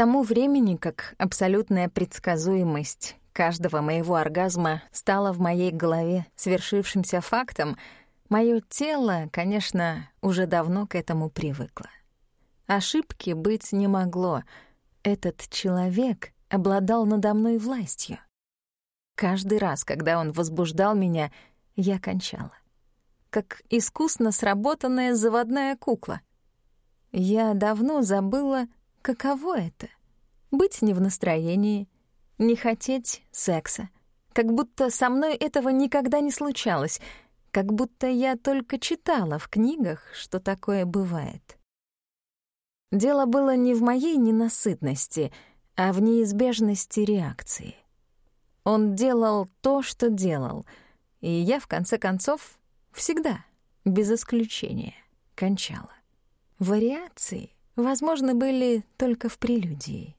тому времени, как абсолютная предсказуемость каждого моего оргазма стала в моей голове свершившимся фактом, мое тело, конечно, уже давно к этому привыкло. Ошибки быть не могло. Этот человек обладал надо мной властью. Каждый раз, когда он возбуждал меня, я кончала. Как искусно сработанная заводная кукла. Я давно забыла, каково это — быть не в настроении, не хотеть секса. Как будто со мной этого никогда не случалось, как будто я только читала в книгах, что такое бывает. Дело было не в моей ненасытности, а в неизбежности реакции. Он делал то, что делал, и я, в конце концов, всегда, без исключения, кончала. Вариации, возможно, были только в прелюдии.